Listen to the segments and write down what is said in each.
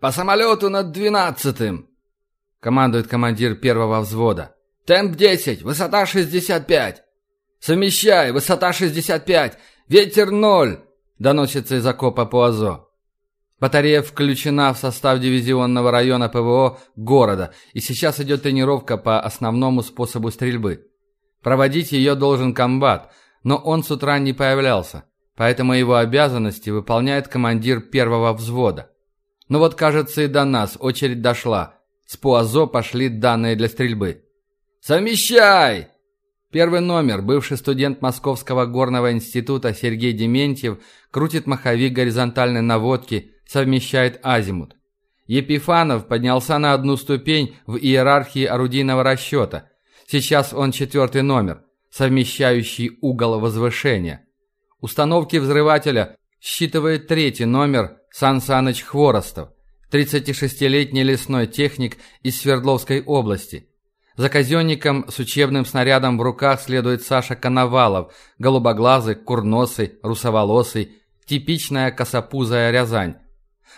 по самолету над двенадцатым!» Командует командир первого взвода. «Темп 10, высота 65!» «Совмещай, высота 65, ветер 0!» Доносится из окопа по АЗО. Батарея включена в состав дивизионного района ПВО города, и сейчас идет тренировка по основному способу стрельбы. Проводить ее должен комбат, но он с утра не появлялся, поэтому его обязанности выполняет командир первого взвода. Но вот, кажется, и до нас очередь дошла. С ПУАЗО пошли данные для стрельбы. «Совмещай!» Первый номер, бывший студент Московского горного института Сергей Дементьев, крутит маховик горизонтальной наводки, совмещает азимут. Епифанов поднялся на одну ступень в иерархии орудийного расчета. Сейчас он четвертый номер, совмещающий угол возвышения. Установки взрывателя считывает третий номер Сан Саныч Хворостов, 36-летний лесной техник из Свердловской области – за казенником с учебным снарядом в руках следует Саша Коновалов, голубоглазый, курносый, русоволосый, типичная косопузая Рязань.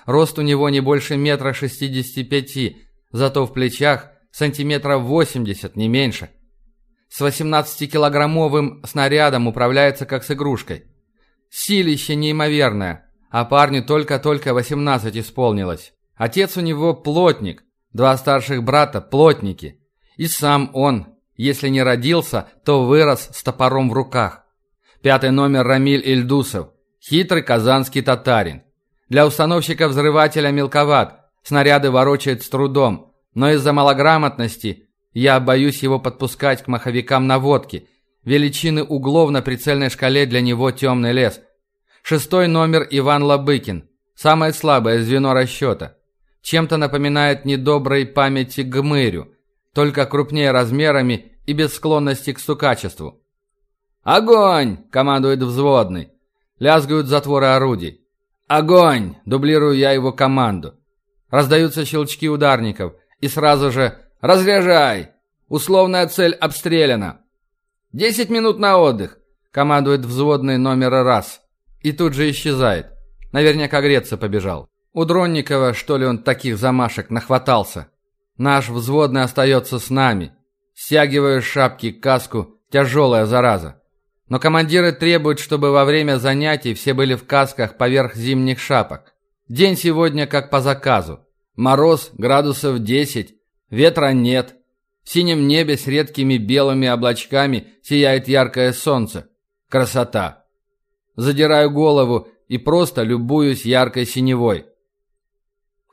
Рост у него не больше метра шестидесяти пяти, зато в плечах сантиметров восемьдесят, не меньше. С 18-килограммовым снарядом управляется как с игрушкой. Силище неимоверное, а парню только-только 18 исполнилось. Отец у него плотник, два старших брата – плотники – и сам он, если не родился, то вырос с топором в руках. Пятый номер Рамиль Ильдусов, хитрый казанский татарин. Для установщика взрывателя мелковат, снаряды ворочает с трудом, но из-за малограмотности я боюсь его подпускать к маховикам наводки. Величины углов на прицельной шкале для него темный лес. Шестой номер Иван Лобыкин, самое слабое звено расчета. Чем-то напоминает недоброй памяти Гмырю – только крупнее размерами и без склонности к стукачеству. «Огонь!» – командует взводный. Лязгают затворы орудий. «Огонь!» – дублирую я его команду. Раздаются щелчки ударников, и сразу же «Разряжай!» Условная цель обстреляна. «Десять минут на отдых!» – командует взводный номер раз. И тут же исчезает. Наверняка греться побежал. У Дронникова, что ли, он таких замашек нахватался. Наш взводный остается с нами. Стягиваю шапки, каску, тяжелая зараза. Но командиры требуют, чтобы во время занятий все были в касках поверх зимних шапок. День сегодня как по заказу. Мороз градусов 10, ветра нет. В синем небе с редкими белыми облачками сияет яркое солнце. Красота. Задираю голову и просто любуюсь яркой синевой.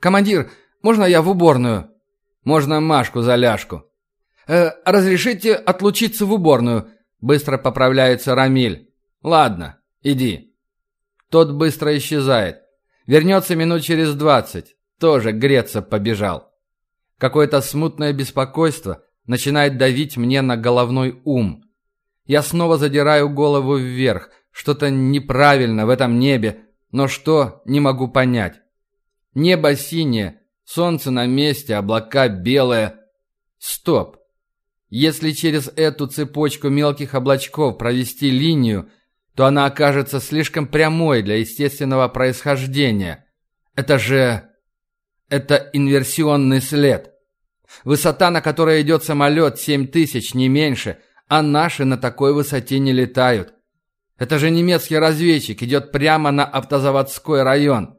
«Командир, можно я в уборную?» Можно Машку за ляжку. Э, разрешите отлучиться в уборную, быстро поправляется Рамиль. Ладно, иди. Тот быстро исчезает. Вернется минут через двадцать. Тоже греться побежал. Какое-то смутное беспокойство начинает давить мне на головной ум. Я снова задираю голову вверх. Что-то неправильно в этом небе, но что, не могу понять. Небо синее, Солнце на месте, облака белые. Стоп. Если через эту цепочку мелких облачков провести линию, то она окажется слишком прямой для естественного происхождения. Это же... Это инверсионный след. Высота, на которой идет самолет, 7 тысяч, не меньше, а наши на такой высоте не летают. Это же немецкий разведчик, идет прямо на автозаводской район.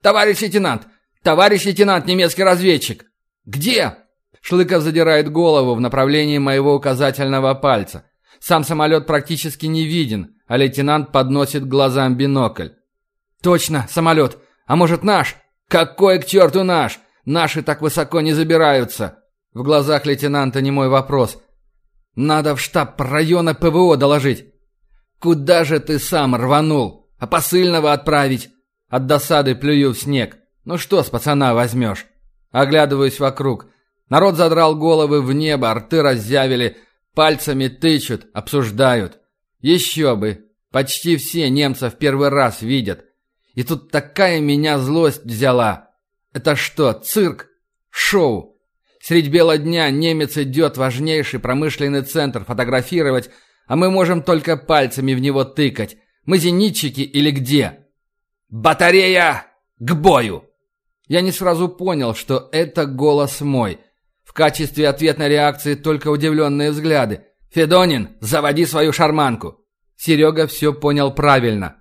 «Товарищ лейтенант, «Товарищ лейтенант, немецкий разведчик!» «Где?» Шлыков задирает голову в направлении моего указательного пальца. Сам самолет практически не виден, а лейтенант подносит глазам бинокль. «Точно, самолет! А может наш?» «Какой к черту наш? Наши так высоко не забираются!» В глазах лейтенанта не мой вопрос. «Надо в штаб района ПВО доложить!» «Куда же ты сам рванул? А посыльного отправить?» От досады плюю в снег. Ну что с пацана возьмешь? Оглядываюсь вокруг. Народ задрал головы в небо, рты разъявили, пальцами тычут, обсуждают. Еще бы. Почти все немцев первый раз видят. И тут такая меня злость взяла. Это что, цирк? Шоу? Средь бела дня немец идет важнейший промышленный центр фотографировать, а мы можем только пальцами в него тыкать. Мы зенитчики или где? «Батарея! К бою!» Я не сразу понял, что это голос мой. В качестве ответной реакции только удивленные взгляды. «Федонин, заводи свою шарманку!» Серега все понял правильно.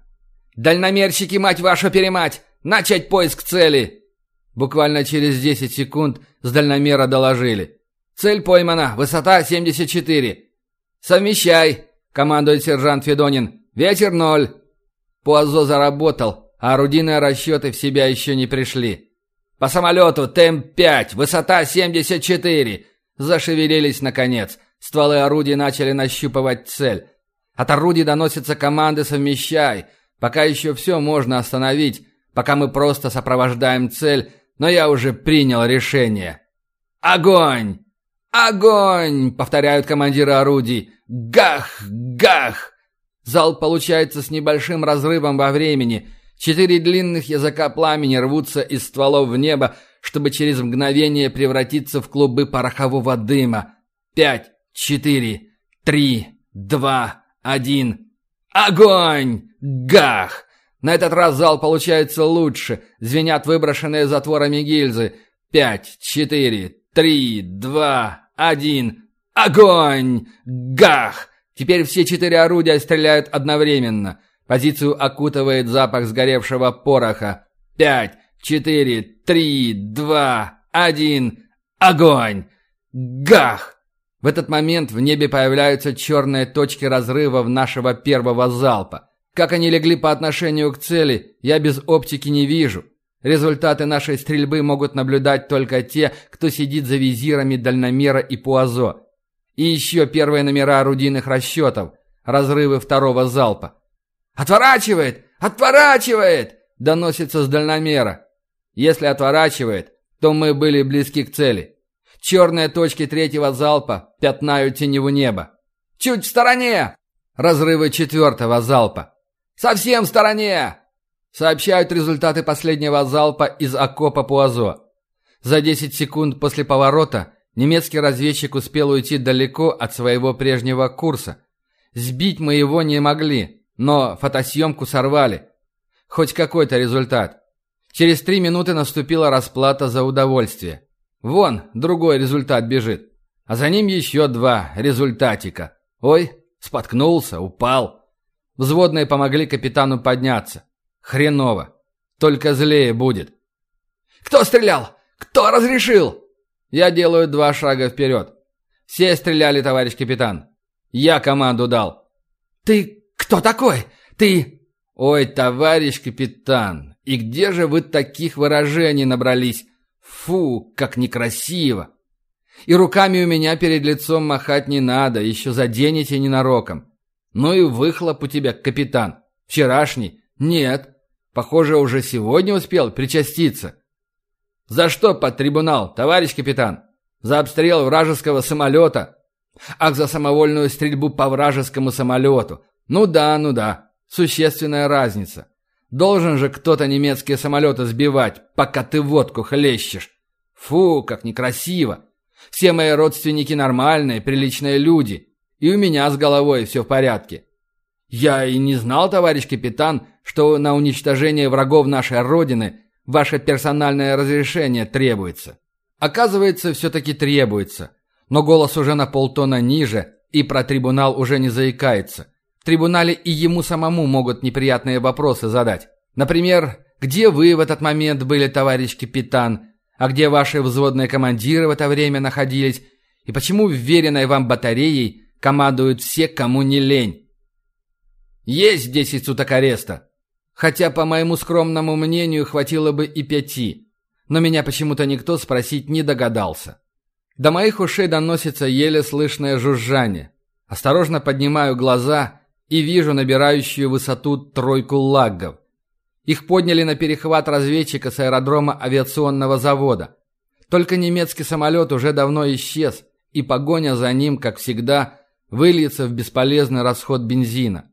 «Дальномерщики, мать вашу перемать! Начать поиск цели!» Буквально через 10 секунд с дальномера доложили. «Цель поймана, высота 74. Совмещай!» — командует сержант Федонин. «Ветер ноль!» Пуазо заработал, а орудийные расчеты в себя еще не пришли. «По самолету темп 5, высота 74!» Зашевелились наконец. Стволы орудий начали нащупывать цель. От орудий доносятся команды «Совмещай!» Пока еще все можно остановить, пока мы просто сопровождаем цель, но я уже принял решение. «Огонь! Огонь!» — повторяют командиры орудий. «Гах! Гах!» Зал получается с небольшим разрывом во времени. Четыре длинных языка пламени рвутся из стволов в небо, чтобы через мгновение превратиться в клубы порохового дыма. Пять, четыре, три, два, один. Огонь! Гах! На этот раз зал получается лучше. Звенят выброшенные затворами гильзы. Пять, четыре, три, два, один. Огонь! Гах! Теперь все четыре орудия стреляют одновременно. Позицию окутывает запах сгоревшего пороха. Пять, четыре, три, два, один. Огонь! Гах! В этот момент в небе появляются черные точки разрывов нашего первого залпа. Как они легли по отношению к цели, я без оптики не вижу. Результаты нашей стрельбы могут наблюдать только те, кто сидит за визирами дальномера и пуазо. И еще первые номера орудийных расчетов, разрывы второго залпа. «Отворачивает! Отворачивает!» – доносится с дальномера. Если отворачивает, то мы были близки к цели. Черные точки третьего залпа пятнают теневу небо. «Чуть в стороне!» – разрывы четвертого залпа. «Совсем в стороне!» Сообщают результаты последнего залпа из окопа Пуазо. За 10 секунд после поворота немецкий разведчик успел уйти далеко от своего прежнего курса. Сбить мы его не могли, но фотосъемку сорвали. Хоть какой-то результат. Через три минуты наступила расплата за удовольствие. Вон, другой результат бежит. А за ним еще два результатика. Ой, споткнулся, упал. Взводные помогли капитану подняться. Хреново. Только злее будет. «Кто стрелял? Кто разрешил?» Я делаю два шага вперед. Все стреляли, товарищ капитан. Я команду дал. «Ты кто такой? Ты...» «Ой, товарищ капитан, и где же вы таких выражений набрались? Фу, как некрасиво!» «И руками у меня перед лицом махать не надо, еще заденете ненароком. Ну и выхлоп у тебя, капитан. Вчерашний? Нет. Похоже, уже сегодня успел причаститься. За что под трибунал, товарищ капитан? За обстрел вражеского самолета? Ах, за самовольную стрельбу по вражескому самолету. Ну да, ну да. Существенная разница. Должен же кто-то немецкие самолеты сбивать, пока ты водку хлещешь. Фу, как некрасиво. Все мои родственники нормальные, приличные люди. И у меня с головой все в порядке. Я и не знал, товарищ капитан, что на уничтожение врагов нашей Родины ваше персональное разрешение требуется. Оказывается, все-таки требуется. Но голос уже на полтона ниже, и про трибунал уже не заикается. В трибунале и ему самому могут неприятные вопросы задать. Например, где вы в этот момент были, товарищ капитан? А где ваши взводные командиры в это время находились? И почему вверенной вам батареей командуют все, кому не лень. Есть десять суток ареста. Хотя, по моему скромному мнению, хватило бы и пяти. Но меня почему-то никто спросить не догадался. До моих ушей доносится еле слышное жужжание. Осторожно поднимаю глаза и вижу набирающую высоту тройку лаггов. Их подняли на перехват разведчика с аэродрома авиационного завода. Только немецкий самолет уже давно исчез, и погоня за ним, как всегда, выльется в бесполезный расход бензина.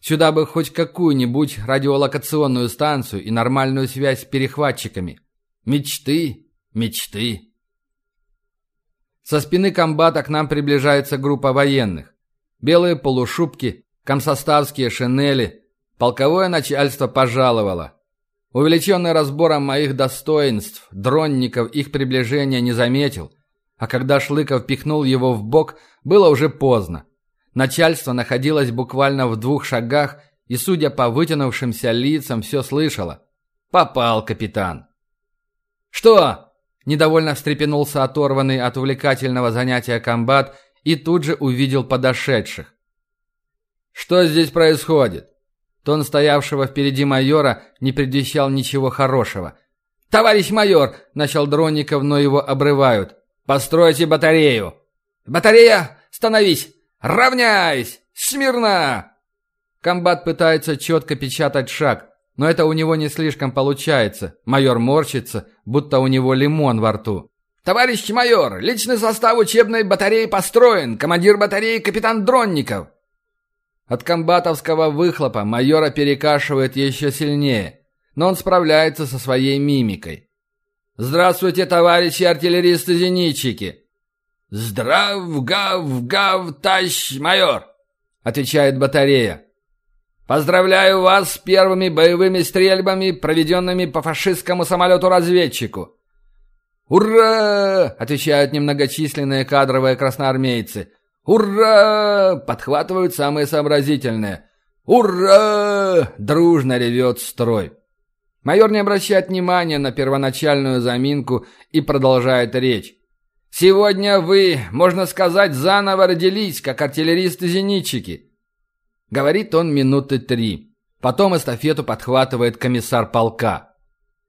Сюда бы хоть какую-нибудь радиолокационную станцию и нормальную связь с перехватчиками. Мечты, мечты. Со спины комбата к нам приближается группа военных. Белые полушубки, комсоставские шинели. Полковое начальство пожаловало. Увлеченный разбором моих достоинств, Дронников их приближения не заметил, а когда Шлыков пихнул его в бок, было уже поздно. Начальство находилось буквально в двух шагах и, судя по вытянувшимся лицам, все слышало. «Попал, капитан!» «Что?» – недовольно встрепенулся оторванный от увлекательного занятия комбат и тут же увидел подошедших. «Что здесь происходит?» Тон стоявшего впереди майора не предвещал ничего хорошего. «Товарищ майор!» – начал Дронников, но его обрывают. «Постройте батарею!» «Батарея! Становись! Равняйсь! Смирно!» Комбат пытается четко печатать шаг, но это у него не слишком получается. Майор морщится, будто у него лимон во рту. «Товарищ майор, личный состав учебной батареи построен. Командир батареи капитан Дронников. От комбатовского выхлопа майора перекашивает еще сильнее, но он справляется со своей мимикой. «Здравствуйте, товарищи артиллеристы-зенитчики!» «Здрав, гав, гав, тащ, майор!» — отвечает батарея. «Поздравляю вас с первыми боевыми стрельбами, проведенными по фашистскому самолету-разведчику!» «Ура!» — отвечают немногочисленные кадровые красноармейцы — «Ура!» — подхватывают самые сообразительные. «Ура!» — дружно ревет строй. Майор не обращает внимания на первоначальную заминку и продолжает речь. «Сегодня вы, можно сказать, заново родились, как артиллеристы-зенитчики». Говорит он минуты три. Потом эстафету подхватывает комиссар полка.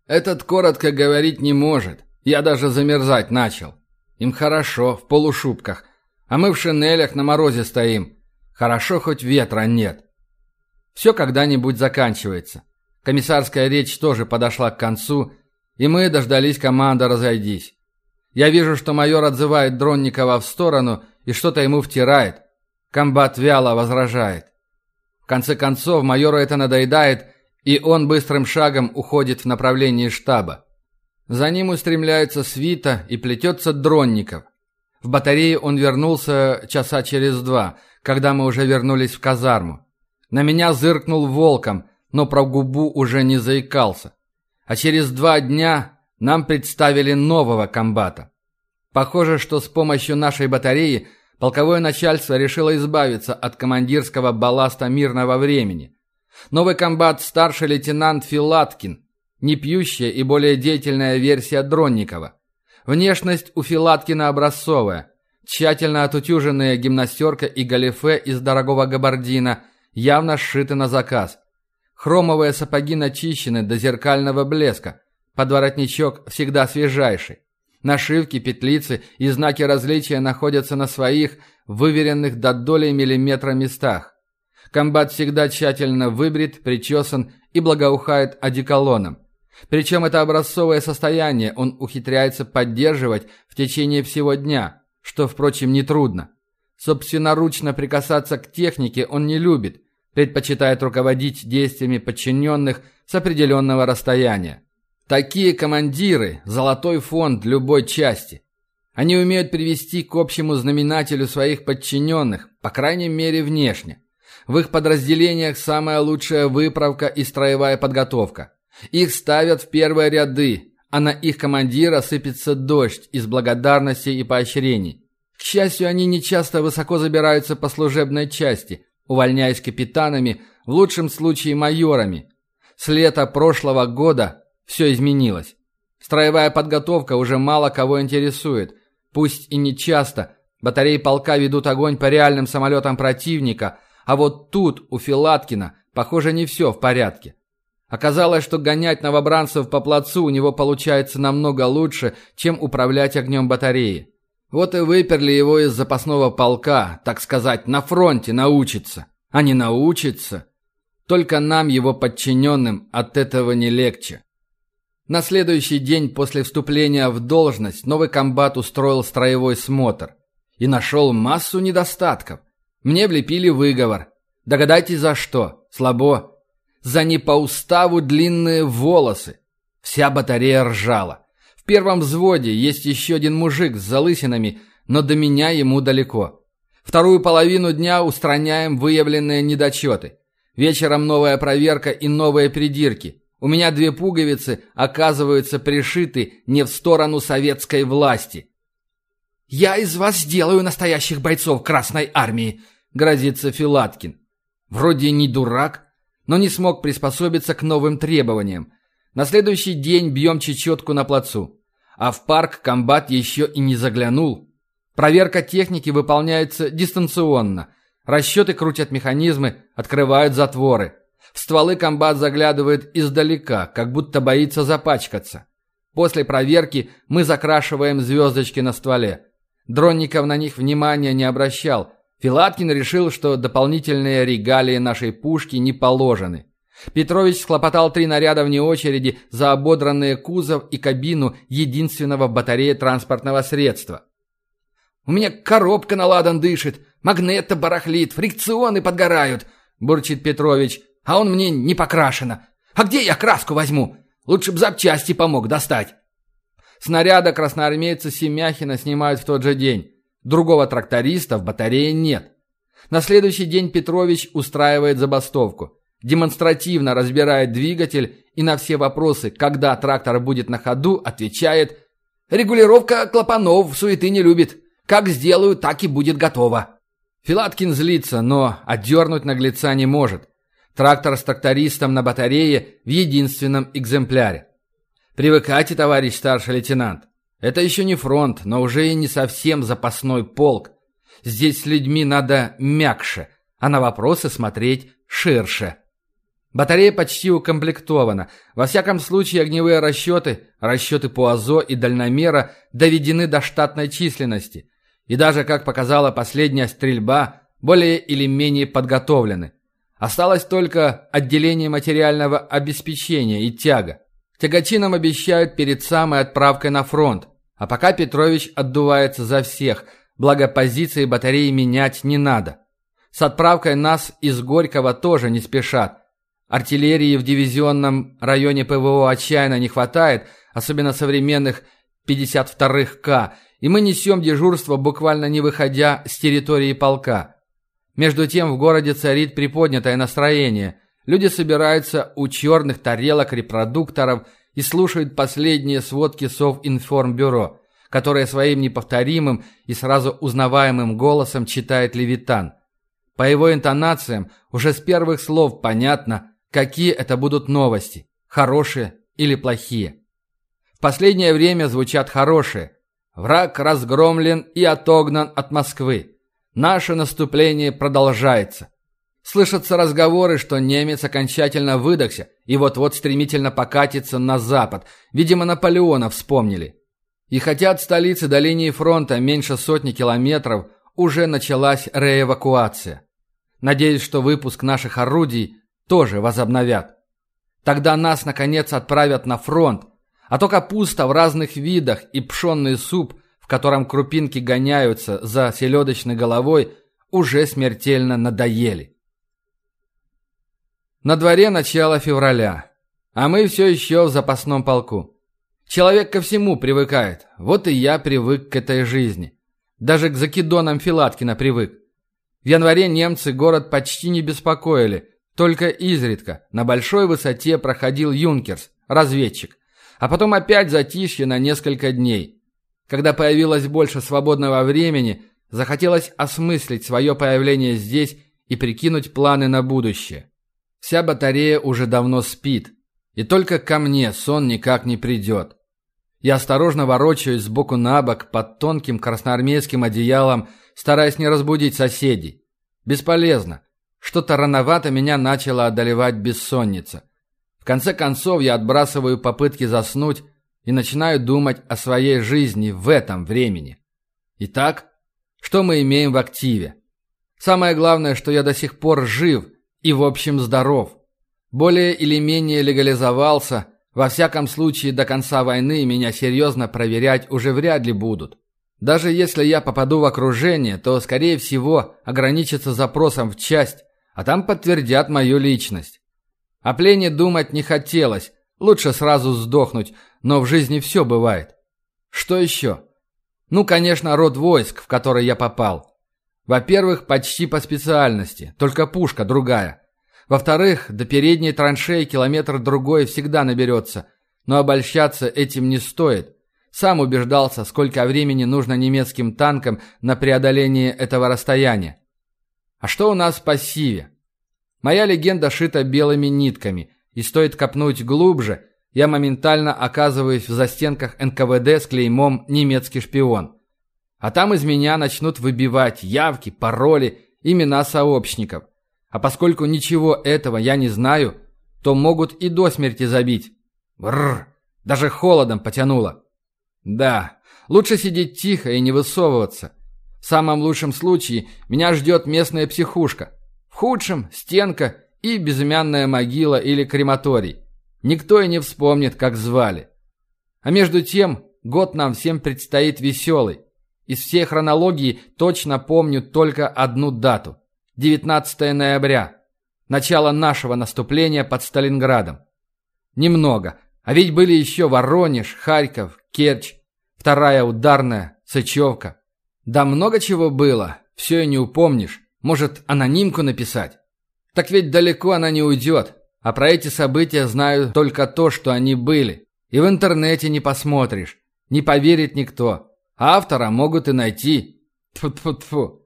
Этот коротко говорить не может. Я даже замерзать начал. Им хорошо, в полушубках – а мы в шинелях на морозе стоим. Хорошо, хоть ветра нет. Все когда-нибудь заканчивается. Комиссарская речь тоже подошла к концу, и мы дождались команды «Разойдись». Я вижу, что майор отзывает Дронникова в сторону и что-то ему втирает. Комбат вяло возражает. В конце концов, майору это надоедает, и он быстрым шагом уходит в направлении штаба. За ним устремляется свита и плетется Дронников. В батарее он вернулся часа через два, когда мы уже вернулись в казарму. На меня зыркнул волком, но про губу уже не заикался. А через два дня нам представили нового комбата. Похоже, что с помощью нашей батареи полковое начальство решило избавиться от командирского балласта мирного времени. Новый комбат – старший лейтенант Филаткин, не пьющая и более деятельная версия Дронникова. Внешность у Филаткина образцовая. Тщательно отутюженные гимнастерка и галифе из дорогого габардина явно сшиты на заказ. Хромовые сапоги начищены до зеркального блеска. Подворотничок всегда свежайший. Нашивки, петлицы и знаки различия находятся на своих, выверенных до доли миллиметра местах. Комбат всегда тщательно выбрит, причесан и благоухает одеколоном. Причем это образцовое состояние он ухитряется поддерживать в течение всего дня, что, впрочем, нетрудно. Собственноручно прикасаться к технике он не любит, предпочитает руководить действиями подчиненных с определенного расстояния. Такие командиры – золотой фонд любой части. Они умеют привести к общему знаменателю своих подчиненных, по крайней мере внешне. В их подразделениях самая лучшая выправка и строевая подготовка. Их ставят в первые ряды, а на их командира сыпется дождь из благодарности и поощрений. К счастью, они не часто высоко забираются по служебной части, увольняясь капитанами, в лучшем случае майорами. С лета прошлого года все изменилось. Строевая подготовка уже мало кого интересует. Пусть и не часто, батареи полка ведут огонь по реальным самолетам противника, а вот тут, у Филаткина, похоже, не все в порядке. Оказалось, что гонять новобранцев по плацу у него получается намного лучше, чем управлять огнем батареи. Вот и выперли его из запасного полка, так сказать, на фронте научиться. А не научиться. Только нам, его подчиненным, от этого не легче. На следующий день после вступления в должность новый комбат устроил строевой смотр. И нашел массу недостатков. Мне влепили выговор. Догадайтесь за что. Слабо за не по уставу длинные волосы. Вся батарея ржала. В первом взводе есть еще один мужик с залысинами, но до меня ему далеко. Вторую половину дня устраняем выявленные недочеты. Вечером новая проверка и новые придирки. У меня две пуговицы оказываются пришиты не в сторону советской власти. «Я из вас сделаю настоящих бойцов Красной Армии», — грозится Филаткин. Вроде не дурак, но не смог приспособиться к новым требованиям. На следующий день бьем чечетку на плацу. А в парк комбат еще и не заглянул. Проверка техники выполняется дистанционно. Расчеты крутят механизмы, открывают затворы. В стволы комбат заглядывает издалека, как будто боится запачкаться. После проверки мы закрашиваем звездочки на стволе. Дронников на них внимания не обращал. Филаткин решил, что дополнительные регалии нашей пушки не положены. Петрович схлопотал три наряда вне очереди за ободранные кузов и кабину единственного батареи транспортного средства. «У меня коробка на ладан дышит, магнета барахлит, фрикционы подгорают», – бурчит Петрович, – «а он мне не покрашено. А где я краску возьму? Лучше б запчасти помог достать». Снаряда красноармейца Семяхина снимают в тот же день. Другого тракториста в батарее нет. На следующий день Петрович устраивает забастовку. Демонстративно разбирает двигатель и на все вопросы, когда трактор будет на ходу, отвечает «Регулировка клапанов суеты не любит. Как сделаю, так и будет готово». Филаткин злится, но отдернуть наглеца не может. Трактор с трактористом на батарее в единственном экземпляре. Привыкайте, товарищ старший лейтенант. Это еще не фронт, но уже и не совсем запасной полк. Здесь с людьми надо мягче, а на вопросы смотреть ширше. Батарея почти укомплектована. Во всяком случае, огневые расчеты, расчеты по АЗО и дальномера доведены до штатной численности. И даже, как показала последняя стрельба, более или менее подготовлены. Осталось только отделение материального обеспечения и тяга. Тягачи нам обещают перед самой отправкой на фронт. А пока Петрович отдувается за всех, благо позиции батареи менять не надо. С отправкой нас из Горького тоже не спешат. Артиллерии в дивизионном районе ПВО отчаянно не хватает, особенно современных 52-х К, и мы несем дежурство, буквально не выходя с территории полка. Между тем в городе царит приподнятое настроение – Люди собираются у черных тарелок репродукторов и слушают последние сводки Совинформбюро, которые своим неповторимым и сразу узнаваемым голосом читает Левитан. По его интонациям уже с первых слов понятно, какие это будут новости, хорошие или плохие. В последнее время звучат хорошие. Враг разгромлен и отогнан от Москвы. Наше наступление продолжается. Слышатся разговоры, что немец окончательно выдохся и вот-вот стремительно покатится на запад. Видимо, Наполеона вспомнили. И хотя от столицы до линии фронта меньше сотни километров, уже началась реэвакуация. Надеюсь, что выпуск наших орудий тоже возобновят. Тогда нас, наконец, отправят на фронт, а то капуста в разных видах и пшенный суп, в котором крупинки гоняются за селедочной головой, уже смертельно надоели. На дворе начало февраля, а мы все еще в запасном полку. Человек ко всему привыкает, вот и я привык к этой жизни. Даже к закидонам Филаткина привык. В январе немцы город почти не беспокоили, только изредка на большой высоте проходил Юнкерс, разведчик, а потом опять затишье на несколько дней. Когда появилось больше свободного времени, захотелось осмыслить свое появление здесь и прикинуть планы на будущее. Вся батарея уже давно спит, и только ко мне сон никак не придет. Я осторожно ворочаюсь сбоку на бок под тонким красноармейским одеялом, стараясь не разбудить соседей. Бесполезно. Что-то рановато меня начало одолевать бессонница. В конце концов я отбрасываю попытки заснуть и начинаю думать о своей жизни в этом времени. Итак, что мы имеем в активе? Самое главное, что я до сих пор жив – и, в общем, здоров. Более или менее легализовался, во всяком случае до конца войны меня серьезно проверять уже вряд ли будут. Даже если я попаду в окружение, то, скорее всего, ограничится запросом в часть, а там подтвердят мою личность. О плене думать не хотелось, лучше сразу сдохнуть, но в жизни все бывает. Что еще? Ну, конечно, род войск, в который я попал. Во-первых, почти по специальности, только пушка другая. Во-вторых, до передней траншеи километр-другой всегда наберется. Но обольщаться этим не стоит. Сам убеждался, сколько времени нужно немецким танкам на преодоление этого расстояния. А что у нас в пассиве? Моя легенда шита белыми нитками, и стоит копнуть глубже, я моментально оказываюсь в застенках НКВД с клеймом «немецкий шпион». А там из меня начнут выбивать явки, пароли, имена сообщников. А поскольку ничего этого я не знаю, то могут и до смерти забить. Бррр, даже холодом потянуло. Да, лучше сидеть тихо и не высовываться. В самом лучшем случае меня ждет местная психушка. В худшем – стенка и безымянная могила или крематорий. Никто и не вспомнит, как звали. А между тем, год нам всем предстоит веселый. Из всей хронологии точно помню только одну дату. 19 ноября. Начало нашего наступления под Сталинградом. Немного. А ведь были еще Воронеж, Харьков, Керчь, вторая ударная, Сычевка. Да много чего было, все и не упомнишь. Может, анонимку написать? Так ведь далеко она не уйдет. А про эти события знаю только то, что они были. И в интернете не посмотришь. Не поверит никто. Автора могут и найти. Тьфу-тьфу-тьфу.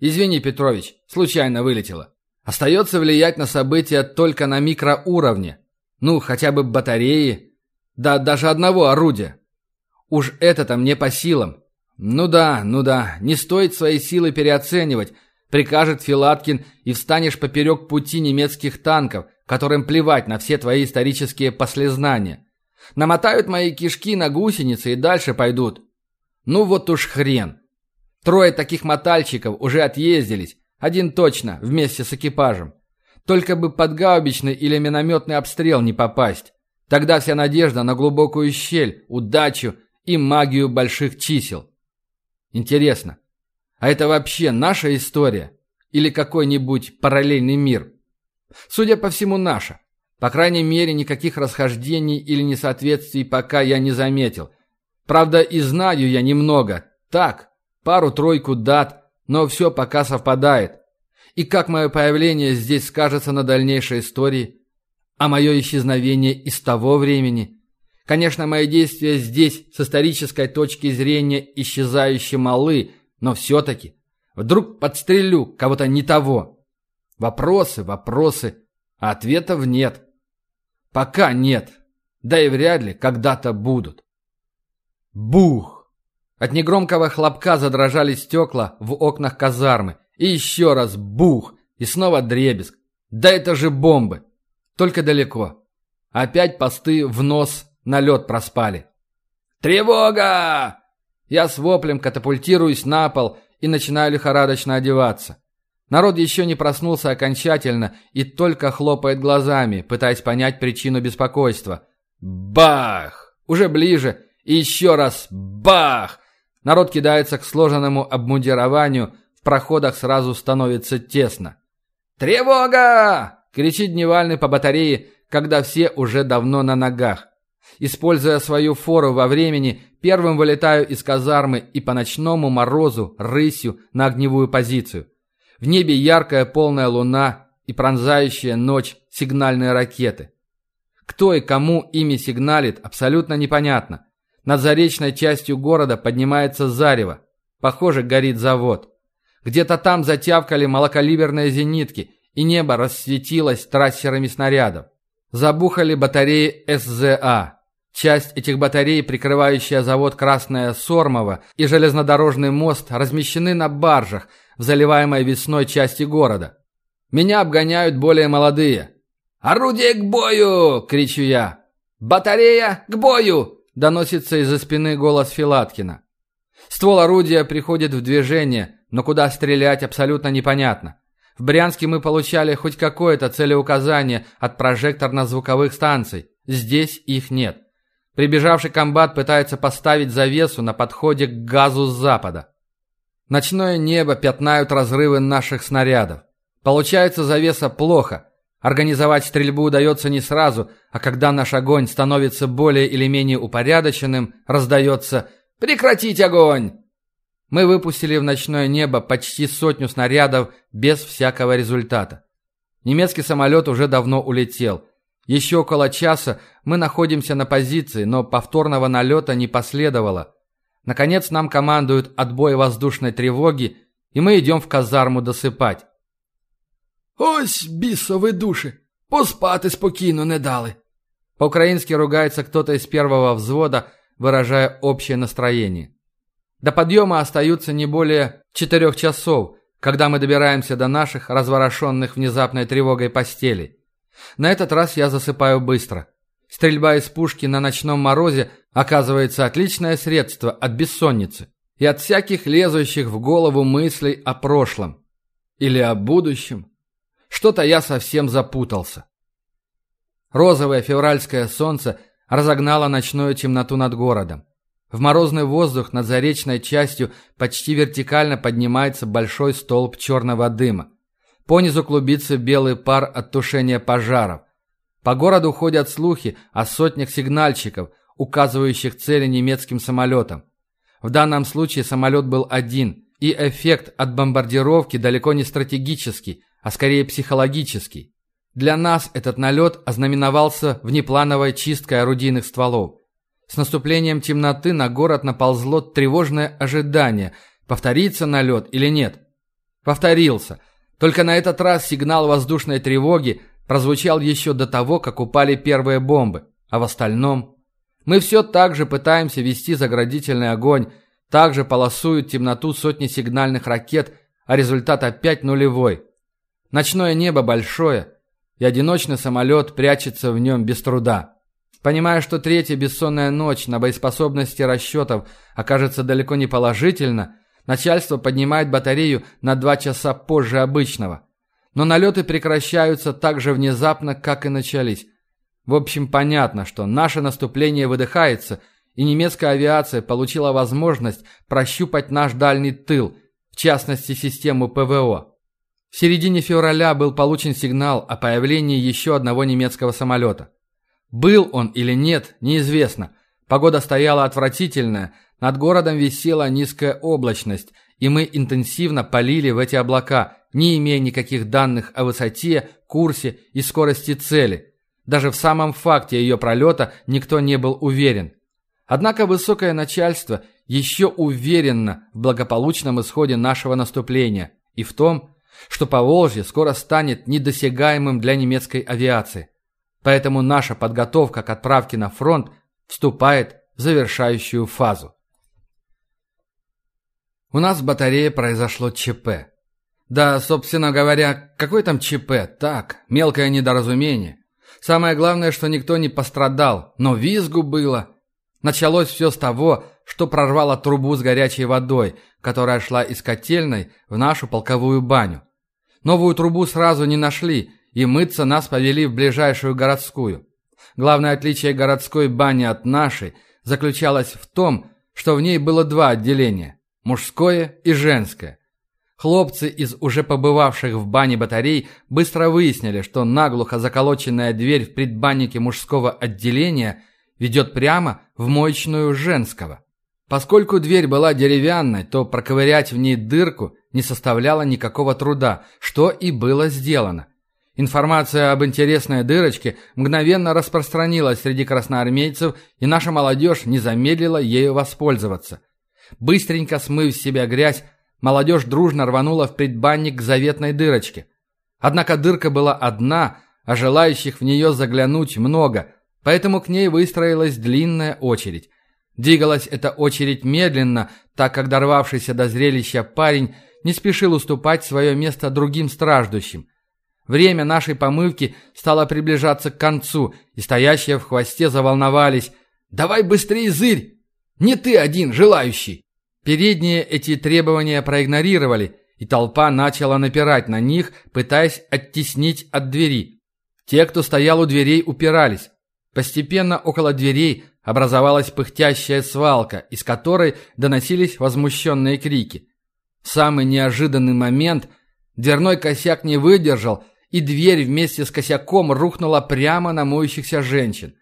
Извини, Петрович, случайно вылетело. Остается влиять на события только на микроуровне. Ну, хотя бы батареи. Да даже одного орудия. Уж это-то мне по силам. Ну да, ну да, не стоит свои силы переоценивать, прикажет Филаткин, и встанешь поперек пути немецких танков, которым плевать на все твои исторические послезнания. Намотают мои кишки на гусеницы и дальше пойдут. Ну вот уж хрен. Трое таких мотальщиков уже отъездились, один точно, вместе с экипажем. Только бы под гаубичный или минометный обстрел не попасть. Тогда вся надежда на глубокую щель, удачу и магию больших чисел. Интересно, а это вообще наша история? Или какой-нибудь параллельный мир? Судя по всему, наша. По крайней мере, никаких расхождений или несоответствий пока я не заметил. Правда, и знаю я немного. Так, пару-тройку дат, но все пока совпадает. И как мое появление здесь скажется на дальнейшей истории? А мое исчезновение из того времени? Конечно, мои действия здесь с исторической точки зрения исчезающе малы, но все-таки. Вдруг подстрелю кого-то не того. Вопросы, вопросы, а ответов нет. Пока нет. Да и вряд ли когда-то будут. Бух! От негромкого хлопка задрожали стекла в окнах казармы. И еще раз бух! И снова дребезг. Да это же бомбы! Только далеко. Опять посты в нос на лед проспали. «Тревога!» Я с воплем катапультируюсь на пол и начинаю лихорадочно одеваться. Народ еще не проснулся окончательно и только хлопает глазами, пытаясь понять причину беспокойства. Бах! Уже ближе. Еще раз бах! Народ кидается к сложенному обмундированию, в проходах сразу становится тесно. «Тревога!» — кричит Дневальный по батарее, когда все уже давно на ногах. Используя свою фору во времени, первым вылетаю из казармы и по ночному морозу рысью на огневую позицию. В небе яркая полная луна и пронзающая ночь сигнальные ракеты. Кто и кому ими сигналит, абсолютно непонятно. Над заречной частью города поднимается зарево. Похоже, горит завод. Где-то там затявкали малокалиберные зенитки, и небо рассветилось трассерами снарядов. Забухали батареи СЗА. Часть этих батарей, прикрывающая завод Красная Сормова и железнодорожный мост, размещены на баржах – в заливаемой весной части города. Меня обгоняют более молодые. «Орудие к бою!» – кричу я. «Батарея к бою!» – доносится из-за спины голос Филаткина. Ствол орудия приходит в движение, но куда стрелять абсолютно непонятно. В Брянске мы получали хоть какое-то целеуказание от прожекторно-звуковых станций. Здесь их нет. Прибежавший комбат пытается поставить завесу на подходе к газу с запада. Ночное небо пятнают разрывы наших снарядов. Получается завеса плохо. Организовать стрельбу удается не сразу, а когда наш огонь становится более или менее упорядоченным, раздается «Прекратить огонь!». Мы выпустили в ночное небо почти сотню снарядов без всякого результата. Немецкий самолет уже давно улетел. Еще около часа мы находимся на позиции, но повторного налета не последовало. Наконец нам командуют отбой воздушной тревоги, и мы идем в казарму досыпать. «Ось, бісові душі! Поспати спокійно не дали!» По-украински ругается кто-то из первого взвода, выражая общее настроение. До подъема остаются не более четырех часов, когда мы добираемся до наших, разворошенных внезапной тревогой постелей. На этот раз я засыпаю быстро. Стрельба из пушки на ночном морозе оказывается отличное средство от бессонницы и от всяких лезущих в голову мыслей о прошлом или о будущем. Что-то я совсем запутался. Розовое февральское солнце разогнало ночную темноту над городом. В морозный воздух над заречной частью почти вертикально поднимается большой столб черного дыма. Понизу клубится белый пар от тушения пожаров. По городу ходят слухи о сотнях сигнальщиков, указывающих цели немецким самолетам. В данном случае самолет был один, и эффект от бомбардировки далеко не стратегический, а скорее психологический. Для нас этот налет ознаменовался внеплановой чисткой орудийных стволов. С наступлением темноты на город наползло тревожное ожидание, повторится налет или нет. Повторился – только на этот раз сигнал воздушной тревоги прозвучал еще до того, как упали первые бомбы, а в остальном... Мы все так же пытаемся вести заградительный огонь, также полосуют темноту сотни сигнальных ракет, а результат опять нулевой. Ночное небо большое, и одиночный самолет прячется в нем без труда. Понимая, что третья бессонная ночь на боеспособности расчетов окажется далеко не положительно, Начальство поднимает батарею на два часа позже обычного. Но налеты прекращаются так же внезапно, как и начались. В общем, понятно, что наше наступление выдыхается, и немецкая авиация получила возможность прощупать наш дальний тыл, в частности систему ПВО. В середине февраля был получен сигнал о появлении еще одного немецкого самолета. Был он или нет, неизвестно. Погода стояла отвратительная, над городом висела низкая облачность, и мы интенсивно полили в эти облака, не имея никаких данных о высоте, курсе и скорости цели. Даже в самом факте ее пролета никто не был уверен. Однако высокое начальство еще уверенно в благополучном исходе нашего наступления и в том, что Поволжье скоро станет недосягаемым для немецкой авиации. Поэтому наша подготовка к отправке на фронт вступает в завершающую фазу. У нас в батарее произошло ЧП. Да, собственно говоря, какой там ЧП? Так, мелкое недоразумение. Самое главное, что никто не пострадал, но визгу было. Началось все с того, что прорвало трубу с горячей водой, которая шла из котельной в нашу полковую баню. Новую трубу сразу не нашли, и мыться нас повели в ближайшую городскую. Главное отличие городской бани от нашей заключалось в том, что в ней было два отделения мужское и женское. Хлопцы из уже побывавших в бане батарей быстро выяснили, что наглухо заколоченная дверь в предбаннике мужского отделения ведет прямо в моечную женского. Поскольку дверь была деревянной, то проковырять в ней дырку не составляло никакого труда, что и было сделано. Информация об интересной дырочке мгновенно распространилась среди красноармейцев, и наша молодежь не замедлила ею воспользоваться – Быстренько смыв с себя грязь, молодежь дружно рванула в предбанник к заветной дырочке. Однако дырка была одна, а желающих в нее заглянуть много, поэтому к ней выстроилась длинная очередь. Двигалась эта очередь медленно, так как дорвавшийся до зрелища парень не спешил уступать свое место другим страждущим. Время нашей помывки стало приближаться к концу, и стоящие в хвосте заволновались. «Давай быстрее, зырь! Не ты один, желающий!» Передние эти требования проигнорировали, и толпа начала напирать на них, пытаясь оттеснить от двери. Те, кто стоял у дверей, упирались. Постепенно около дверей образовалась пыхтящая свалка, из которой доносились возмущенные крики. В самый неожиданный момент дверной косяк не выдержал, и дверь вместе с косяком рухнула прямо на моющихся женщин.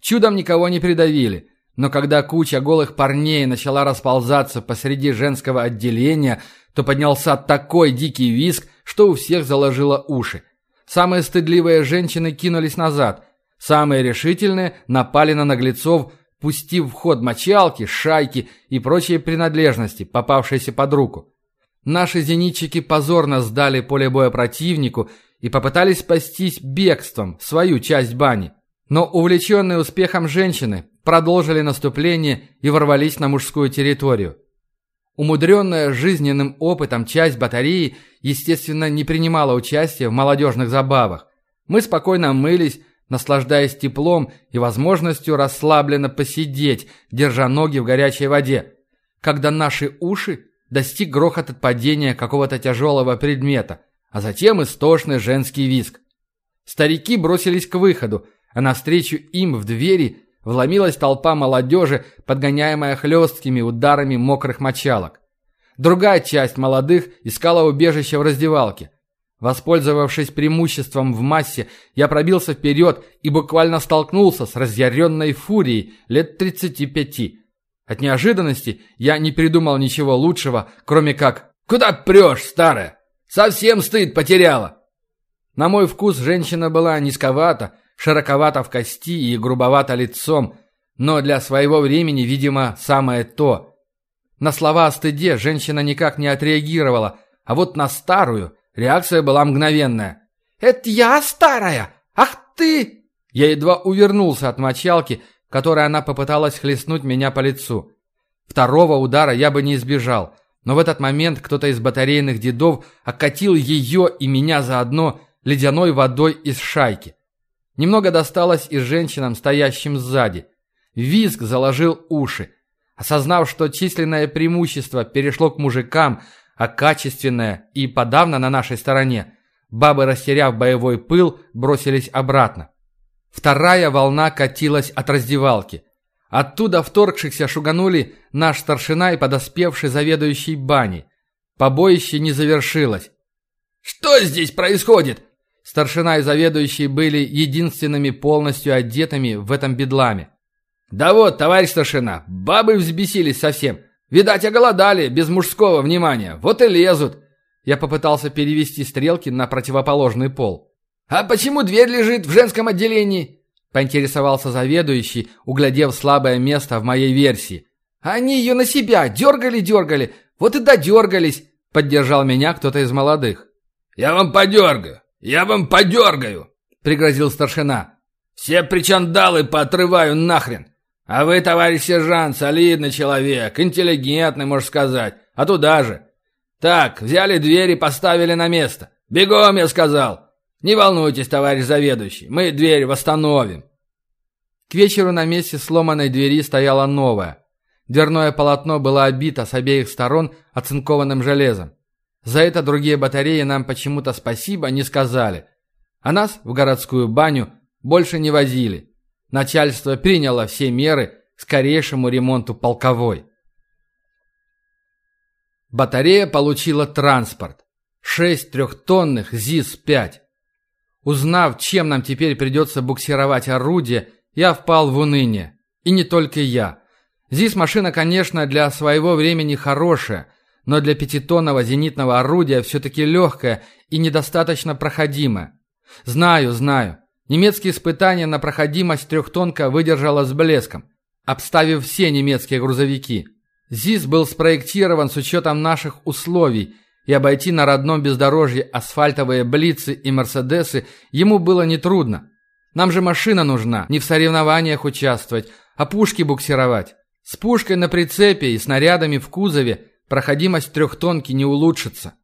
Чудом никого не придавили – но когда куча голых парней начала расползаться посреди женского отделения, то поднялся такой дикий визг, что у всех заложило уши. самые стыдливые женщины кинулись назад, самые решительные напали на наглецов, пустив в ход мочалки, шайки и прочие принадлежности, попавшиеся под руку. Наши зенитчики позорно сдали поле боя противнику и попытались спастись бегством свою часть бани. Но увлеченные успехом женщины продолжили наступление и ворвались на мужскую территорию. Умудренная жизненным опытом часть батареи, естественно, не принимала участия в молодежных забавах. Мы спокойно мылись, наслаждаясь теплом и возможностью расслабленно посидеть, держа ноги в горячей воде, когда наши уши достиг грохот от падения какого-то тяжелого предмета, а затем истошный женский визг. Старики бросились к выходу, а навстречу им в двери вломилась толпа молодежи, подгоняемая хлесткими ударами мокрых мочалок. Другая часть молодых искала убежище в раздевалке. Воспользовавшись преимуществом в массе, я пробился вперед и буквально столкнулся с разъяренной фурией лет 35. От неожиданности я не придумал ничего лучшего, кроме как «Куда прешь, старая? Совсем стыд потеряла!» На мой вкус женщина была низковата, широковата в кости и грубовата лицом, но для своего времени, видимо, самое то. На слова о стыде женщина никак не отреагировала, а вот на старую реакция была мгновенная. «Это я старая? Ах ты!» Я едва увернулся от мочалки, которой она попыталась хлестнуть меня по лицу. Второго удара я бы не избежал, но в этот момент кто-то из батарейных дедов окатил ее и меня заодно ледяной водой из шайки. Немного досталось и женщинам, стоящим сзади. Визг заложил уши. Осознав, что численное преимущество перешло к мужикам, а качественное и подавно на нашей стороне, бабы, растеряв боевой пыл, бросились обратно. Вторая волна катилась от раздевалки. Оттуда вторгшихся шуганули наш старшина и подоспевший заведующий баней. Побоище не завершилось. «Что здесь происходит?» Старшина и заведующий были единственными полностью одетыми в этом бедламе. «Да вот, товарищ старшина, бабы взбесились совсем. Видать, оголодали, без мужского внимания. Вот и лезут». Я попытался перевести стрелки на противоположный пол. «А почему дверь лежит в женском отделении?» Поинтересовался заведующий, углядев слабое место в моей версии. «Они ее на себя дергали-дергали, вот и додергались», поддержал меня кто-то из молодых. «Я вам подергаю, «Я вам подергаю!» — пригрозил старшина. «Все причандалы поотрываю нахрен! А вы, товарищ сержант, солидный человек, интеллигентный, можно сказать, а туда же! Так, взяли дверь и поставили на место. Бегом, я сказал! Не волнуйтесь, товарищ заведующий, мы дверь восстановим!» К вечеру на месте сломанной двери стояла новая. Дверное полотно было обито с обеих сторон оцинкованным железом. За это другие батареи нам почему-то спасибо не сказали. А нас в городскую баню больше не возили. Начальство приняло все меры к скорейшему ремонту полковой. Батарея получила транспорт. Шесть трехтонных ЗИС-5. Узнав, чем нам теперь придется буксировать орудие, я впал в уныние. И не только я. ЗИС-машина, конечно, для своего времени хорошая – но для пятитонного зенитного орудия все-таки легкое и недостаточно проходимое. Знаю, знаю. Немецкие испытания на проходимость трехтонка выдержала с блеском, обставив все немецкие грузовики. ЗИС был спроектирован с учетом наших условий, и обойти на родном бездорожье асфальтовые блицы и мерседесы ему было нетрудно. Нам же машина нужна, не в соревнованиях участвовать, а пушки буксировать. С пушкой на прицепе и снарядами в кузове проходимость трехтонки не улучшится.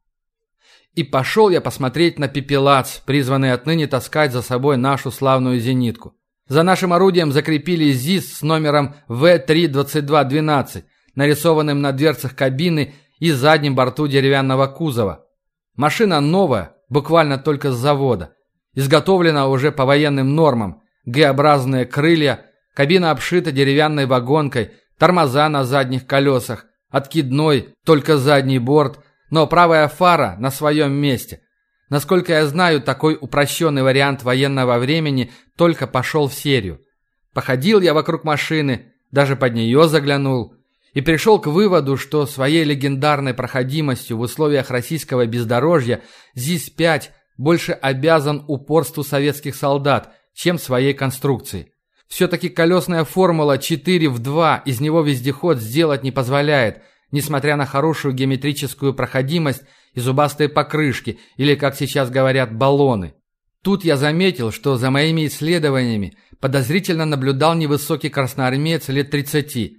И пошел я посмотреть на пепелац, призванный отныне таскать за собой нашу славную зенитку. За нашим орудием закрепили ЗИС с номером В32212, нарисованным на дверцах кабины и заднем борту деревянного кузова. Машина новая, буквально только с завода. Изготовлена уже по военным нормам. Г-образные крылья, кабина обшита деревянной вагонкой, тормоза на задних колесах, Откидной, только задний борт, но правая фара на своем месте. Насколько я знаю, такой упрощенный вариант военного времени только пошел в серию. Походил я вокруг машины, даже под нее заглянул, и пришел к выводу, что своей легендарной проходимостью в условиях российского бездорожья ЗИС-5 больше обязан упорству советских солдат, чем своей конструкции. Все-таки колесная формула 4 в 2 из него вездеход сделать не позволяет, несмотря на хорошую геометрическую проходимость и зубастые покрышки, или, как сейчас говорят, баллоны. Тут я заметил, что за моими исследованиями подозрительно наблюдал невысокий красноармеец лет 30.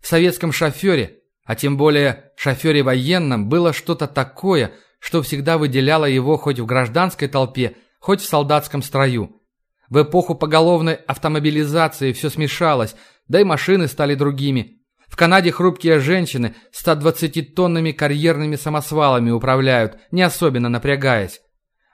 В советском шофере, а тем более шофере военном, было что-то такое, что всегда выделяло его хоть в гражданской толпе, хоть в солдатском строю. В эпоху поголовной автомобилизации все смешалось, да и машины стали другими. В Канаде хрупкие женщины 120-тонными карьерными самосвалами управляют, не особенно напрягаясь.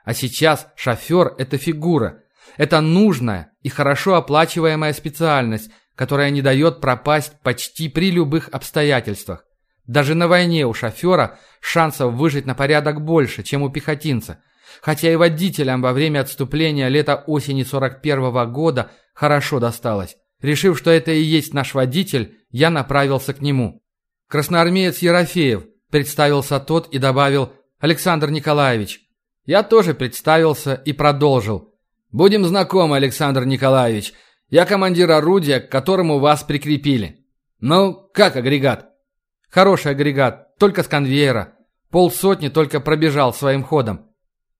А сейчас шофер – это фигура. Это нужная и хорошо оплачиваемая специальность, которая не дает пропасть почти при любых обстоятельствах. Даже на войне у шофера шансов выжить на порядок больше, чем у пехотинца. Хотя и водителям во время отступления лета-осени 41 -го года хорошо досталось. Решив, что это и есть наш водитель, я направился к нему. «Красноармеец Ерофеев», – представился тот и добавил «Александр Николаевич». Я тоже представился и продолжил. «Будем знакомы, Александр Николаевич. Я командир орудия, к которому вас прикрепили. Ну, как агрегат?» «Хороший агрегат, только с конвейера. Полсотни только пробежал своим ходом».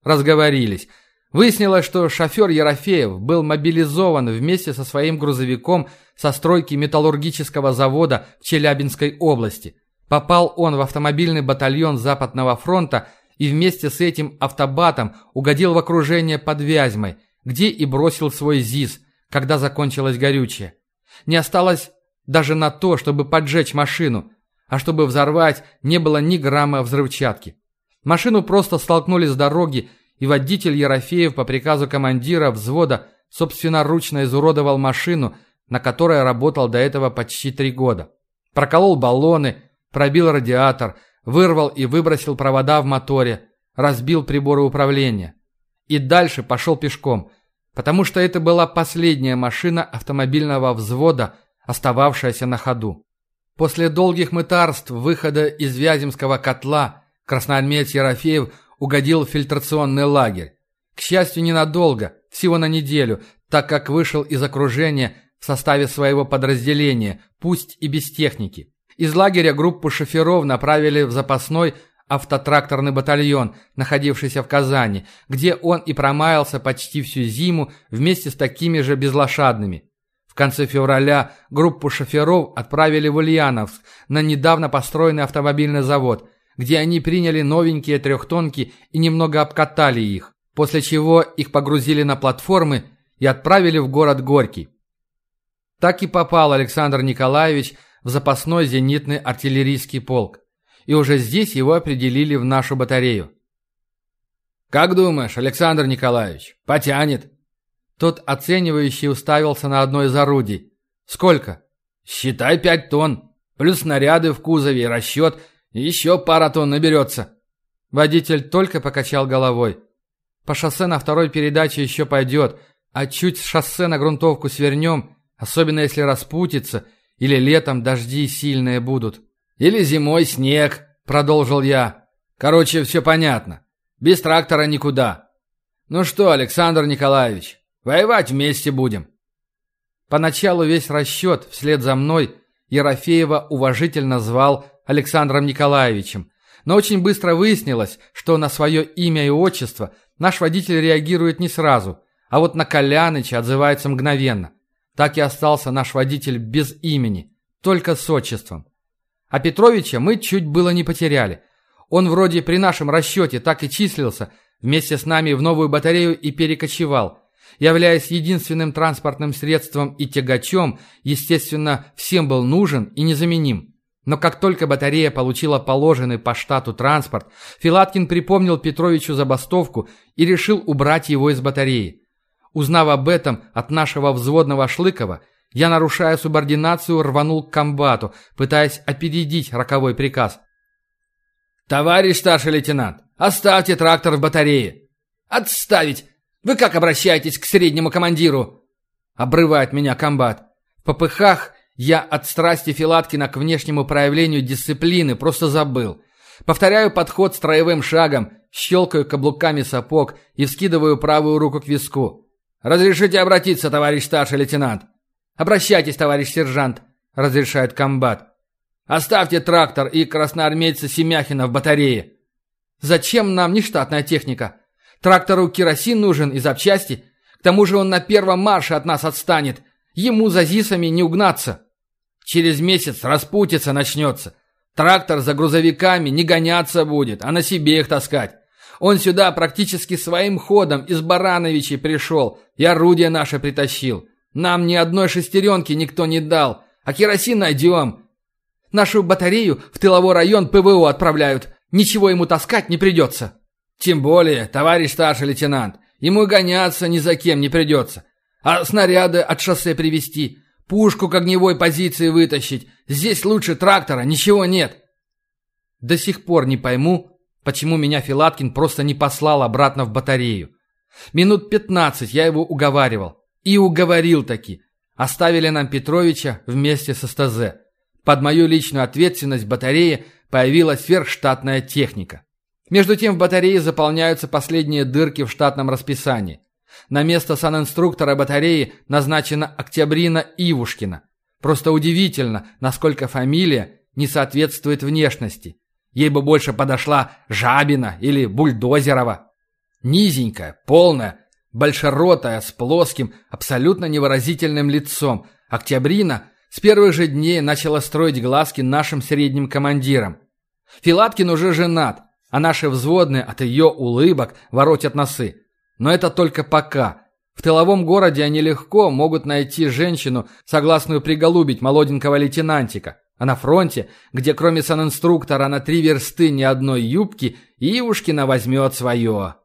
Разговорились. Выяснилось, что шофер Ерофеев был мобилизован вместе со своим грузовиком со стройки металлургического завода в Челябинской области. Попал он в автомобильный батальон Западного фронта и вместе с этим автобатом угодил в окружение под Вязьмой, где и бросил свой ЗИС, когда закончилось горючее. Не осталось даже на то, чтобы поджечь машину, а чтобы взорвать, не было ни грамма взрывчатки. Машину просто столкнули с дороги и водитель Ерофеев по приказу командира взвода собственноручно изуродовал машину, на которой работал до этого почти три года. Проколол баллоны, пробил радиатор, вырвал и выбросил провода в моторе, разбил приборы управления. И дальше пошел пешком, потому что это была последняя машина автомобильного взвода, остававшаяся на ходу. После долгих мытарств выхода из Вяземского котла красноармеец Ерофеев – угодил в фильтрационный лагерь. К счастью, ненадолго, всего на неделю, так как вышел из окружения в составе своего подразделения, пусть и без техники. Из лагеря группу шоферов направили в запасной автотракторный батальон, находившийся в Казани, где он и промаялся почти всю зиму вместе с такими же безлошадными. В конце февраля группу шоферов отправили в Ульяновск на недавно построенный автомобильный завод – где они приняли новенькие трехтонки и немного обкатали их, после чего их погрузили на платформы и отправили в город Горький. Так и попал Александр Николаевич в запасной зенитный артиллерийский полк, и уже здесь его определили в нашу батарею. «Как думаешь, Александр Николаевич, потянет?» Тот оценивающий уставился на одно из орудий. «Сколько?» «Считай пять тонн, плюс снаряды в кузове и расчет – еще пара тонн наберется. Водитель только покачал головой. По шоссе на второй передаче еще пойдет, а чуть с шоссе на грунтовку свернем, особенно если распутится, или летом дожди сильные будут. Или зимой снег, продолжил я. Короче, все понятно. Без трактора никуда. Ну что, Александр Николаевич, воевать вместе будем. Поначалу весь расчет вслед за мной Ерофеева уважительно звал Александром Николаевичем. Но очень быстро выяснилось, что на свое имя и отчество наш водитель реагирует не сразу, а вот на Коляныча отзывается мгновенно. Так и остался наш водитель без имени, только с отчеством. А Петровича мы чуть было не потеряли. Он вроде при нашем расчете так и числился, вместе с нами в новую батарею и перекочевал. Являясь единственным транспортным средством и тягачом, естественно, всем был нужен и незаменим. Но как только батарея получила положенный по штату транспорт, Филаткин припомнил Петровичу забастовку и решил убрать его из батареи. Узнав об этом от нашего взводного Шлыкова, я, нарушая субординацию, рванул к комбату, пытаясь опередить роковой приказ. «Товарищ старший лейтенант, оставьте трактор в батарее!» «Отставить! Вы как обращаетесь к среднему командиру?» Обрывает меня комбат. В попыхах я от страсти Филаткина к внешнему проявлению дисциплины просто забыл. Повторяю подход строевым шагом, Щелкаю каблуками сапог и вскидываю правую руку к виску. «Разрешите обратиться, товарищ старший лейтенант?» «Обращайтесь, товарищ сержант», — разрешает комбат. «Оставьте трактор и красноармейца Семяхина в батарее». «Зачем нам нештатная техника? Трактору керосин нужен и запчасти. К тому же он на первом марше от нас отстанет. Ему за ЗИСами не угнаться». «Через месяц распутиться начнется. Трактор за грузовиками не гоняться будет, а на себе их таскать. Он сюда практически своим ходом из Барановичей пришел и орудие наше притащил. Нам ни одной шестеренки никто не дал, а керосин найдем. Нашу батарею в тыловой район ПВО отправляют. Ничего ему таскать не придется. Тем более, товарищ старший лейтенант, ему гоняться ни за кем не придется. А снаряды от шоссе привезти, пушку к огневой позиции вытащить. Здесь лучше трактора ничего нет. До сих пор не пойму, почему меня Филаткин просто не послал обратно в батарею. Минут пятнадцать я его уговаривал. И уговорил таки. Оставили нам Петровича вместе с СТЗ. Под мою личную ответственность в батарее появилась сверхштатная техника. Между тем в батарее заполняются последние дырки в штатном расписании. На место санинструктора батареи назначена Октябрина Ивушкина. Просто удивительно, насколько фамилия не соответствует внешности. Ей бы больше подошла Жабина или Бульдозерова. Низенькая, полная, большеротая, с плоским, абсолютно невыразительным лицом, Октябрина с первых же дней начала строить глазки нашим средним командирам. Филаткин уже женат, а наши взводные от ее улыбок воротят носы. Но это только пока. В тыловом городе они легко могут найти женщину, согласную приголубить молоденького лейтенантика. А на фронте, где кроме санинструктора на три версты ни одной юбки, Ивушкина возьмет свое.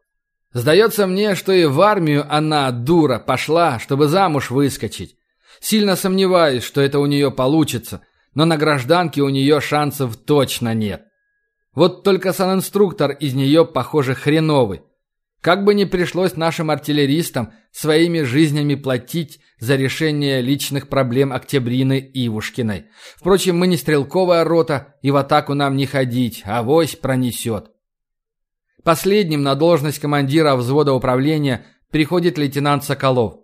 Сдается мне, что и в армию она, дура, пошла, чтобы замуж выскочить. Сильно сомневаюсь, что это у нее получится, но на гражданке у нее шансов точно нет. Вот только санинструктор из нее, похоже, хреновый. Как бы ни пришлось нашим артиллеристам своими жизнями платить за решение личных проблем Октябрины Ивушкиной. Впрочем, мы не стрелковая рота, и в атаку нам не ходить, а вось пронесет. Последним на должность командира взвода управления приходит лейтенант Соколов.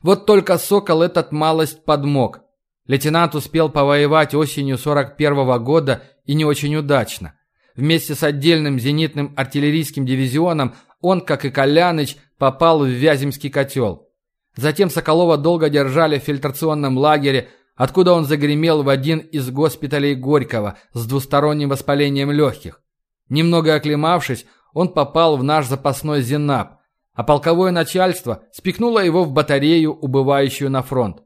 Вот только Сокол этот малость подмог. Лейтенант успел повоевать осенью 41 -го года и не очень удачно. Вместе с отдельным зенитным артиллерийским дивизионом он, как и Коляныч, попал в Вяземский котел. Затем Соколова долго держали в фильтрационном лагере, откуда он загремел в один из госпиталей Горького с двусторонним воспалением легких. Немного оклемавшись, он попал в наш запасной Зенап, а полковое начальство спихнуло его в батарею, убывающую на фронт.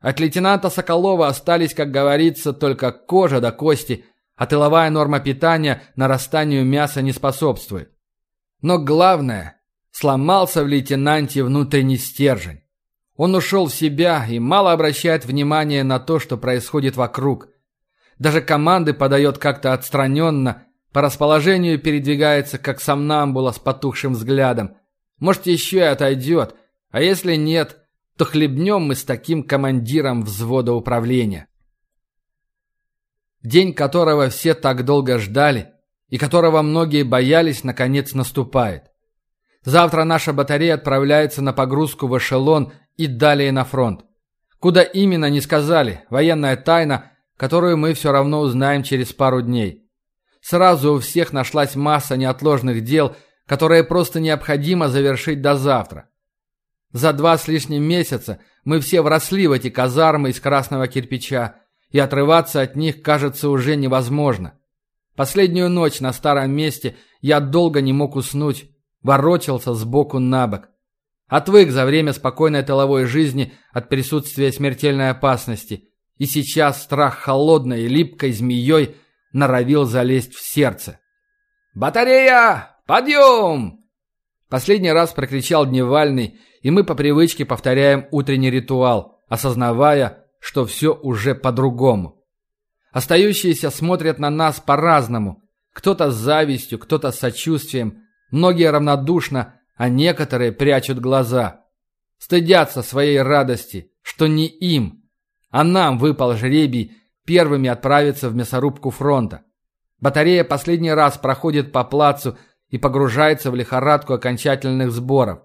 От лейтенанта Соколова остались, как говорится, только кожа до кости, а тыловая норма питания нарастанию мяса не способствует. Но главное, сломался в лейтенанте внутренний стержень. Он ушел в себя и мало обращает внимания на то, что происходит вокруг. Даже команды подает как-то отстраненно, по расположению передвигается, как сомнамбула с потухшим взглядом. Может, еще и отойдет. А если нет, то хлебнем мы с таким командиром взвода управления. День которого все так долго ждали, и которого многие боялись, наконец наступает. Завтра наша батарея отправляется на погрузку в эшелон и далее на фронт. Куда именно, не сказали. Военная тайна, которую мы все равно узнаем через пару дней. Сразу у всех нашлась масса неотложных дел, которые просто необходимо завершить до завтра. За два с лишним месяца мы все вросли в эти казармы из красного кирпича, и отрываться от них кажется уже невозможно. Последнюю ночь на старом месте я долго не мог уснуть, ворочался сбоку на бок. Отвык за время спокойной тыловой жизни от присутствия смертельной опасности, и сейчас страх холодной и липкой змеей – норовил залезть в сердце. «Батарея! Подъем!» Последний раз прокричал Дневальный, и мы по привычке повторяем утренний ритуал, осознавая, что все уже по-другому. Остающиеся смотрят на нас по-разному. Кто-то с завистью, кто-то с сочувствием, многие равнодушно, а некоторые прячут глаза. Стыдятся своей радости, что не им, а нам выпал жребий первыми отправиться в мясорубку фронта. Батарея последний раз проходит по плацу и погружается в лихорадку окончательных сборов.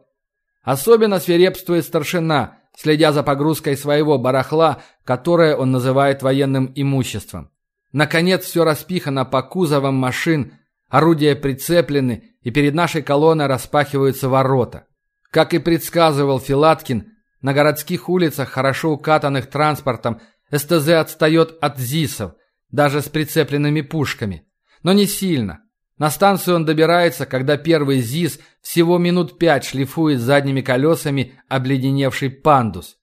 Особенно свирепствует старшина, следя за погрузкой своего барахла, которое он называет военным имуществом. Наконец все распихано по кузовам машин, орудия прицеплены, и перед нашей колонной распахиваются ворота. Как и предсказывал Филаткин, на городских улицах, хорошо укатанных транспортом, СТЗ отстает от ЗИСов, даже с прицепленными пушками. Но не сильно. На станцию он добирается, когда первый ЗИС всего минут пять шлифует задними колесами обледеневший пандус.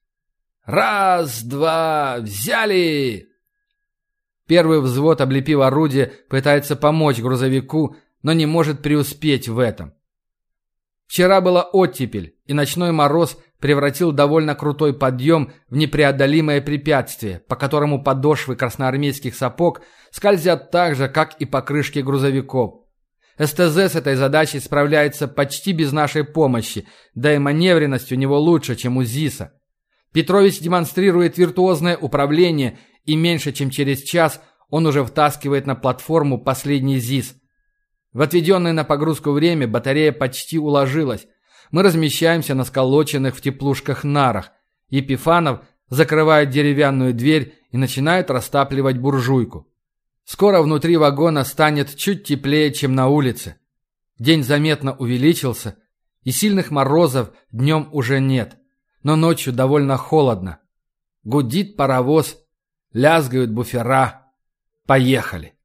«Раз, два, взяли!» Первый взвод, облепив орудие, пытается помочь грузовику, но не может преуспеть в этом. Вчера была оттепель, и ночной мороз превратил довольно крутой подъем в непреодолимое препятствие, по которому подошвы красноармейских сапог скользят так же, как и покрышки грузовиков. СТЗ с этой задачей справляется почти без нашей помощи, да и маневренность у него лучше, чем у ЗИСа. Петрович демонстрирует виртуозное управление, и меньше чем через час он уже втаскивает на платформу последний ЗИС. В отведенное на погрузку время батарея почти уложилась. Мы размещаемся на сколоченных в теплушках нарах. Епифанов закрывает деревянную дверь и начинает растапливать буржуйку. Скоро внутри вагона станет чуть теплее, чем на улице. День заметно увеличился, и сильных морозов днем уже нет. Но ночью довольно холодно. Гудит паровоз, лязгают буфера. Поехали.